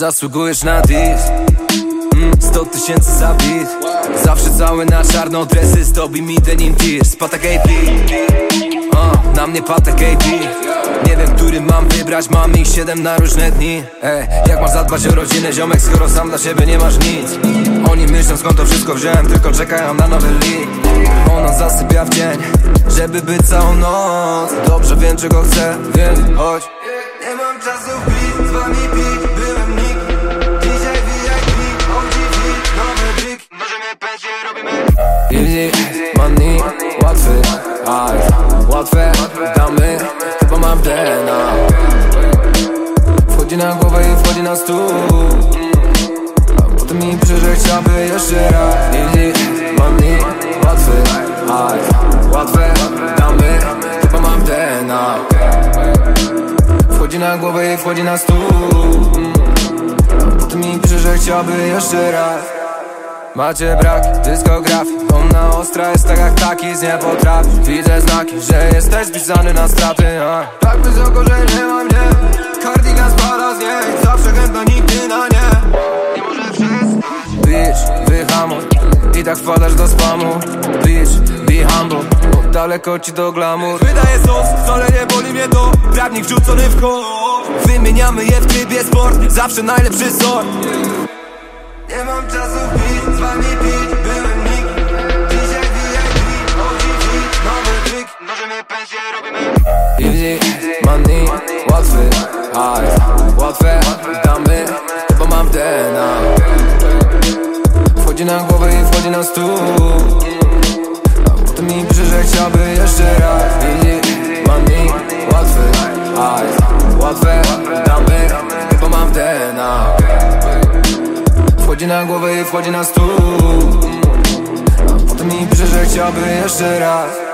Zasługujesz na dis mm, 100 tysięcy za beat Zawsze cały na czarno dresy Zdobi mi denim tears. Patek AP uh, Na mnie patek AP Nie wiem, który mam wybrać Mam ich siedem na różne dni. Ej, Jak masz zadbać o rodzinę ziomek Skoro sam dla siebie nie masz nic? Oni myślą skąd to wszystko wziąłem Tylko czekają na nowy lead Ona zasypia w dzień Żeby być całą noc. Dobrze wiem czego chcę Więc chodź na głowę i wchodzi na stół. A potem mi że chciałby jeszcze raz. Easy, money, łatwy Aj, łatwe, damy Chyba mam DNA Wchodzi na głowę i wchodzi na stół. Potem mi że chciałby jeszcze raz. Macie brak dyskografii Ona ostra jest tak jak taki z nie potrafi Widzę znaki, że jesteś pisany na straty a. Tak wysoko, że nie I tak wpadasz do spamu. Bitch, be humble daleko ci do glamour. Wydaje sos, wcale nie boli mnie to. Prawnik wrzucony w koło Wymieniamy je w trybie sport Zawsze najlepszy sort. Nie mam czasu pić, z wami pić, byłem nikt. Dzisiaj VIP, OGV, nowy dryk Możemy pensję, robimy Easy, money, łatwy Aj, łatwe, damy Bo mam DNA Wchodzi na głowę i wchodzi na stół. A potem mi pisze, że chciałby jeszcze raz Easy, money, łatwy. Aj, łatwe, damy Bo mam DNA Wchodzi na głowę i wchodzi na stół. A potem mi pisze, że chciałby jeszcze raz